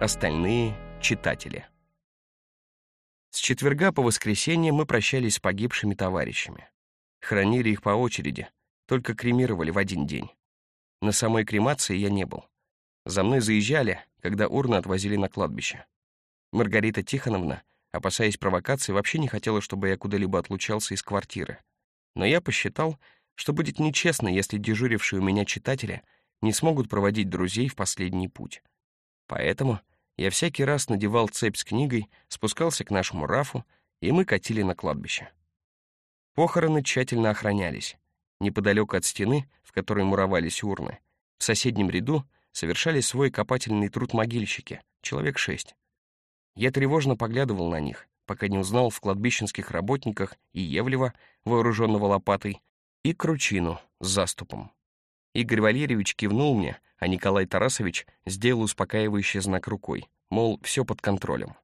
Остальные читатели. С четверга по воскресенье мы прощались с погибшими товарищами. Хранили их по очереди, только кремировали в один день. На самой кремации я не был. За мной заезжали, когда урны отвозили на кладбище. Маргарита Тихоновна, опасаясь провокации, вообще не хотела, чтобы я куда-либо отлучался из квартиры. Но я посчитал, что будет нечестно, если дежурившие у меня читатели не смогут проводить друзей в последний путь. Поэтому я всякий раз надевал цепь с книгой, спускался к нашему рафу, и мы катили на кладбище. Похороны тщательно охранялись. Неподалеку от стены, в которой муровались урны, в соседнем ряду совершали свой копательный труд могильщики, человек шесть. Я тревожно поглядывал на них, пока не узнал в кладбищенских работниках и Евлева, вооруженного лопатой, и Кручину с заступом. Игорь Валерьевич кивнул мне, а Николай Тарасович сделал успокаивающий знак рукой, мол, все под контролем.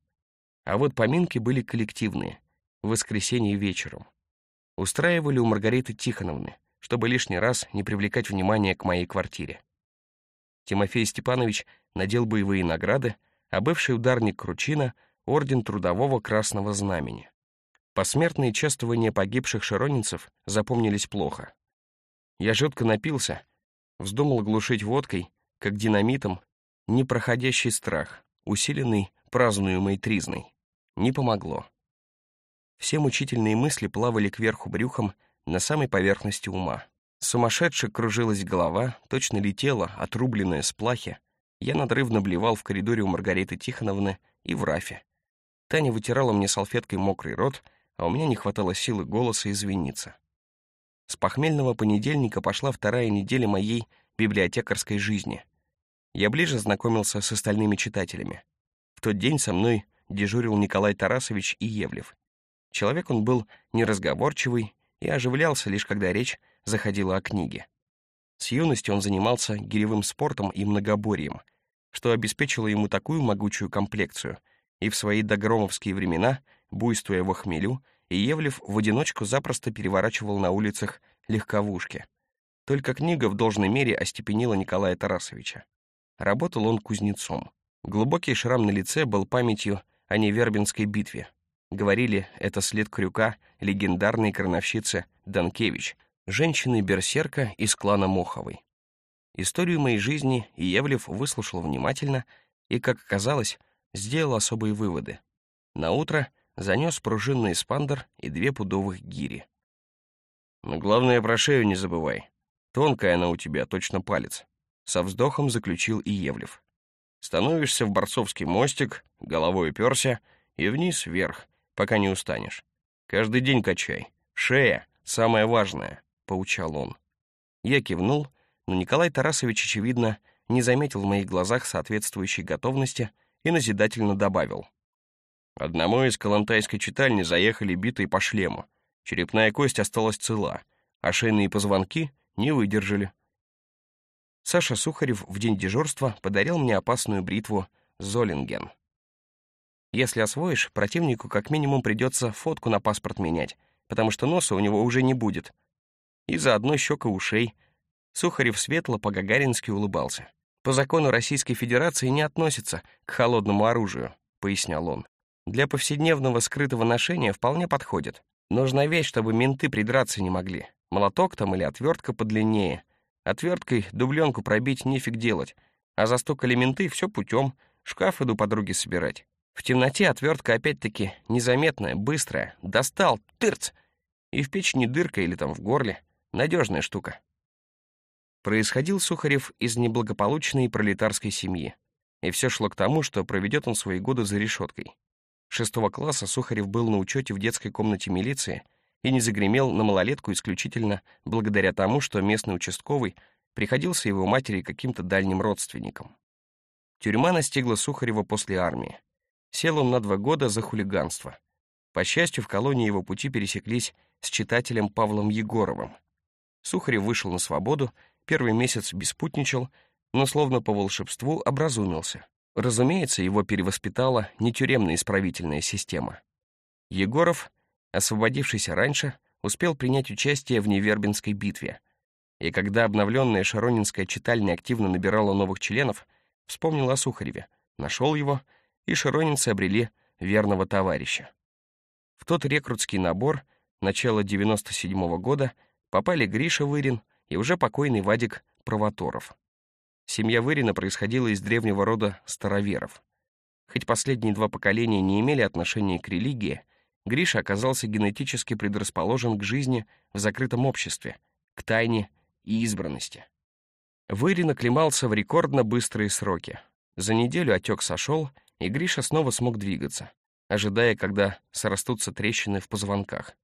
А вот поминки были коллективные, в воскресенье вечером. Устраивали у Маргариты Тихоновны, чтобы лишний раз не привлекать внимания к моей квартире. Тимофей Степанович надел боевые награды, а бывший ударник Кручина — орден Трудового Красного Знамени. Посмертные чествования погибших широнинцев запомнились плохо. Я жутко напился — Вздумал глушить водкой, как динамитом, непроходящий страх, усиленный празднуемой тризной. Не помогло. Все мучительные мысли плавали кверху брюхом на самой поверхности ума. Сумасшедше кружилась голова, точно летела, отрубленная с плахи. Я надрывно блевал в коридоре у Маргариты Тихоновны и в рафе. Таня вытирала мне салфеткой мокрый рот, а у меня не хватало силы голоса извиниться. С похмельного понедельника пошла вторая неделя моей библиотекарской жизни. Я ближе знакомился с остальными читателями. В тот день со мной дежурил Николай Тарасович и Евлев. Человек он был неразговорчивый и оживлялся лишь когда речь заходила о книге. С юности он занимался гиревым спортом и многоборьем, что обеспечило ему такую могучую комплекцию, и в свои догромовские времена, буйствуя во хмелю, и Евлев в одиночку запросто переворачивал на улицах легковушки. Только книга в должной мере остепенила Николая Тарасовича. Работал он кузнецом. Глубокий шрам на лице был памятью о Невербинской битве. Говорили, это след крюка легендарной крановщицы Данкевич, женщины-берсерка из клана Моховой. Историю моей жизни Евлев выслушал внимательно и, как оказалось, сделал особые выводы. На утро занес пружинный эспандер и две пудовых гири. «Но главное, про шею не забывай. Тонкая она у тебя, точно палец», — со вздохом заключил и Евлев. «Становишься в борцовский мостик, головой уперся, и вниз-вверх, пока не устанешь. Каждый день качай. Шея — самое важное», — поучал он. Я кивнул, но Николай Тарасович, очевидно, не заметил в моих глазах соответствующей готовности и назидательно добавил. Одному из калантайской читальни заехали битые по шлему. Черепная кость осталась цела, а шейные позвонки не выдержали. Саша Сухарев в день дежурства подарил мне опасную бритву «Золинген». Если освоишь, противнику как минимум придется фотку на паспорт менять, потому что носа у него уже не будет. И заодно щека ушей. Сухарев светло по-гагарински улыбался. «По закону Российской Федерации не относится к холодному оружию», — пояснял он. Для повседневного скрытого ношения вполне подходит. Нужна вещь, чтобы менты придраться не могли. Молоток там или отвертка подлиннее. Отверткой дубленку пробить нефиг делать. А застукали менты, все путем. Шкаф иду подруги собирать. В темноте отвертка опять-таки незаметная, быстрая. Достал, тырц! И в печени дырка или там в горле. Надежная штука. Происходил Сухарев из неблагополучной пролетарской семьи. И все шло к тому, что проведет он свои годы за решеткой. Шестого класса Сухарев был на учете в детской комнате милиции и не загремел на малолетку исключительно благодаря тому, что местный участковый приходился его матери каким-то дальним родственником. Тюрьма настигла Сухарева после армии. Сел он на два года за хулиганство. По счастью, в колонии его пути пересеклись с читателем Павлом Егоровым. Сухарев вышел на свободу, первый месяц беспутничал, но словно по волшебству образумился. Разумеется, его перевоспитала не тюремная исправительная система. Егоров, освободившийся раньше, успел принять участие в Невербинской битве. И когда обновленная Шаронинская читальня активно набирала новых членов, вспомнил о Сухареве, Нашел его, и широнинцы обрели верного товарища. В тот рекрутский набор начала 97 -го года попали Гриша Вырин и уже покойный Вадик Провоторов. Семья Вырина происходила из древнего рода староверов. Хоть последние два поколения не имели отношения к религии, Гриша оказался генетически предрасположен к жизни в закрытом обществе, к тайне и избранности. Вырин оклемался в рекордно быстрые сроки. За неделю отек сошел, и Гриша снова смог двигаться, ожидая, когда срастутся трещины в позвонках.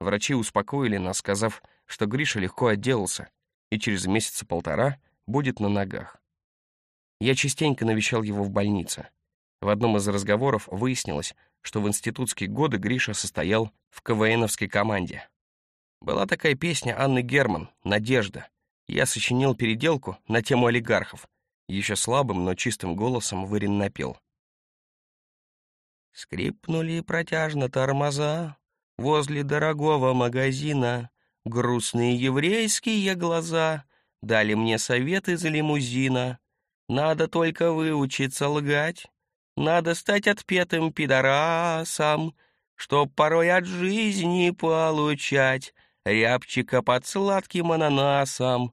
Врачи успокоили нас, сказав, что Гриша легко отделался и через месяца полтора будет на ногах. Я частенько навещал его в больнице. В одном из разговоров выяснилось, что в институтские годы Гриша состоял в КВНовской команде. Была такая песня Анны Герман «Надежда». Я сочинил переделку на тему олигархов. Еще слабым, но чистым голосом Вырин напел. Скрипнули протяжно тормоза возле дорогого магазина. Грустные еврейские глаза дали мне совет из лимузина. Надо только выучиться лгать, надо стать отпетым пидорасом, Чтоб порой от жизни получать Рябчика под сладким ананасом.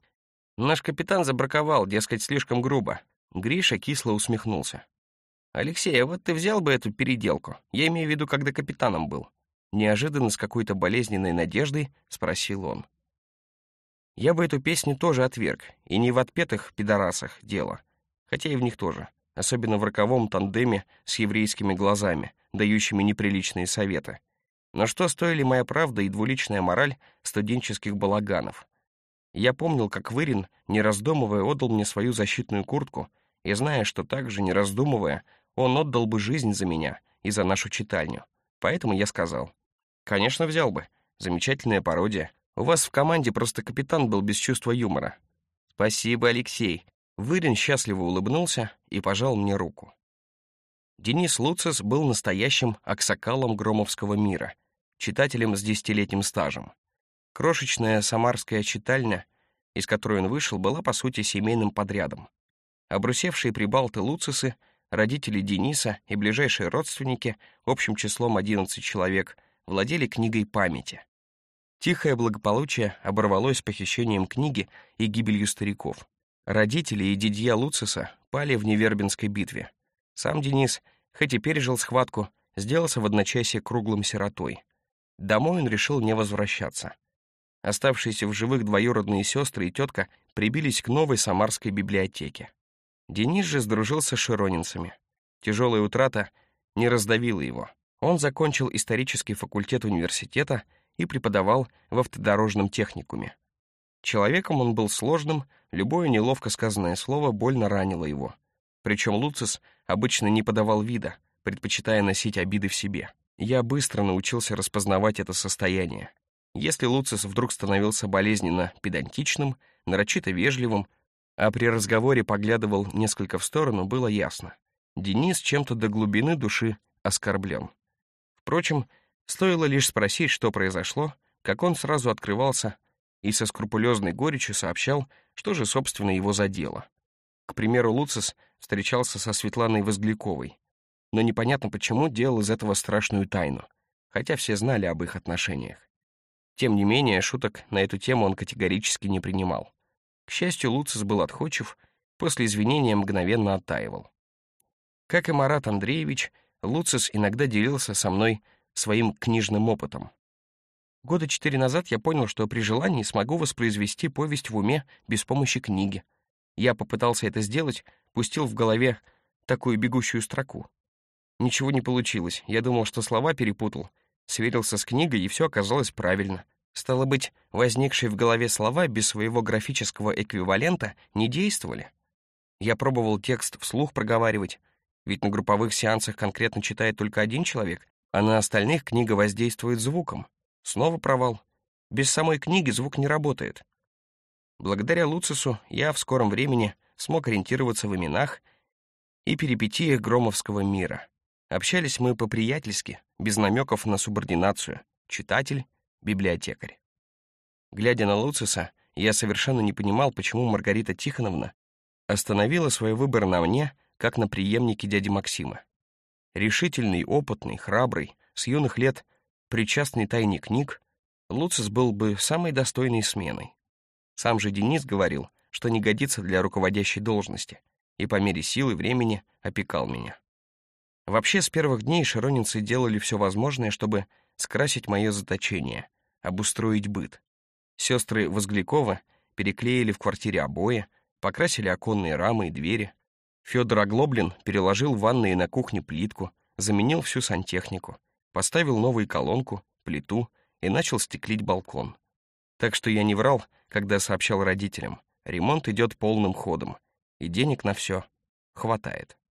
Наш капитан забраковал, дескать, слишком грубо. Гриша кисло усмехнулся. «Алексей, а вот ты взял бы эту переделку? Я имею в виду, когда капитаном был». Неожиданно с какой-то болезненной надеждой спросил он. Я бы эту песню тоже отверг, и не в отпетых пидорасах дело, хотя и в них тоже особенно в роковом тандеме с еврейскими глазами, дающими неприличные советы. Но что стоили моя правда и двуличная мораль студенческих балаганов? Я помнил, как Вырин, не раздумывая, отдал мне свою защитную куртку, и зная, что также, не раздумывая, он отдал бы жизнь за меня и за нашу читальню. Поэтому я сказал, «Конечно, взял бы. Замечательная пародия. У вас в команде просто капитан был без чувства юмора». «Спасибо, Алексей. Вырин счастливо улыбнулся и пожал мне руку. Денис Луцис был настоящим аксакалом громовского мира, читателем с десятилетним стажем. Крошечная самарская читальня, из которой он вышел, была, по сути, семейным подрядом. Обрусевшие прибалты Луцисы, родители Дениса и ближайшие родственники, общим числом 11 человек, владели книгой памяти. Тихое благополучие оборвалось похищением книги и гибелью стариков. Родители и дядья Луциса пали в Невербинской битве. Сам Денис, хоть и пережил схватку, сделался в одночасье круглым сиротой. Домой он решил не возвращаться. Оставшиеся в живых двоюродные сестры и тетка прибились к новой самарской библиотеке. Денис же сдружился с широнинцами. Тяжелая утрата не раздавила его. Он закончил исторический факультет университета и преподавал в автодорожном техникуме. Человеком он был сложным, любое неловко сказанное слово больно ранило его. Причем Луцис обычно не подавал вида, предпочитая носить обиды в себе. Я быстро научился распознавать это состояние. Если Луцис вдруг становился болезненно педантичным, нарочито вежливым, а при разговоре поглядывал несколько в сторону, было ясно. Денис чем-то до глубины души оскорблен. Впрочем, стоило лишь спросить, что произошло, как он сразу открывался и со скрупулезной горечью сообщал, что же, собственно, его задело. К примеру, Луцис встречался со Светланой Возгляковой, но непонятно почему делал из этого страшную тайну, хотя все знали об их отношениях. Тем не менее, шуток на эту тему он категорически не принимал. К счастью, Луцис был отходчив, после извинения мгновенно оттаивал. Как и Марат Андреевич, Луцис иногда делился со мной своим книжным опытом. Года четыре назад я понял, что при желании смогу воспроизвести повесть в уме без помощи книги. Я попытался это сделать, пустил в голове такую бегущую строку. Ничего не получилось. Я думал, что слова перепутал. Сверился с книгой, и все оказалось правильно. Стало быть, возникшие в голове слова без своего графического эквивалента не действовали. Я пробовал текст вслух проговаривать, ведь на групповых сеансах конкретно читает только один человек, а на остальных книга воздействует звуком. Снова провал. Без самой книги звук не работает. Благодаря Луцису я в скором времени смог ориентироваться в именах и перипетиях громовского мира. Общались мы по-приятельски, без намеков на субординацию. Читатель, библиотекарь. Глядя на Луциса, я совершенно не понимал, почему Маргарита Тихоновна остановила свой выбор на мне, как на преемнике дяди Максима. Решительный, опытный, храбрый, с юных лет причастный тайне книг, Луцис был бы самой достойной сменой. Сам же Денис говорил, что не годится для руководящей должности, и по мере силы времени опекал меня. Вообще, с первых дней широнинцы делали все возможное, чтобы скрасить мое заточение, обустроить быт. Сестры Возглякова переклеили в квартире обои, покрасили оконные рамы и двери. Федор Оглоблин переложил в ванной на кухне плитку, заменил всю сантехнику, поставил новую колонку, плиту и начал стеклить балкон. Так что я не врал, когда сообщал родителям, ремонт идет полным ходом, и денег на все хватает.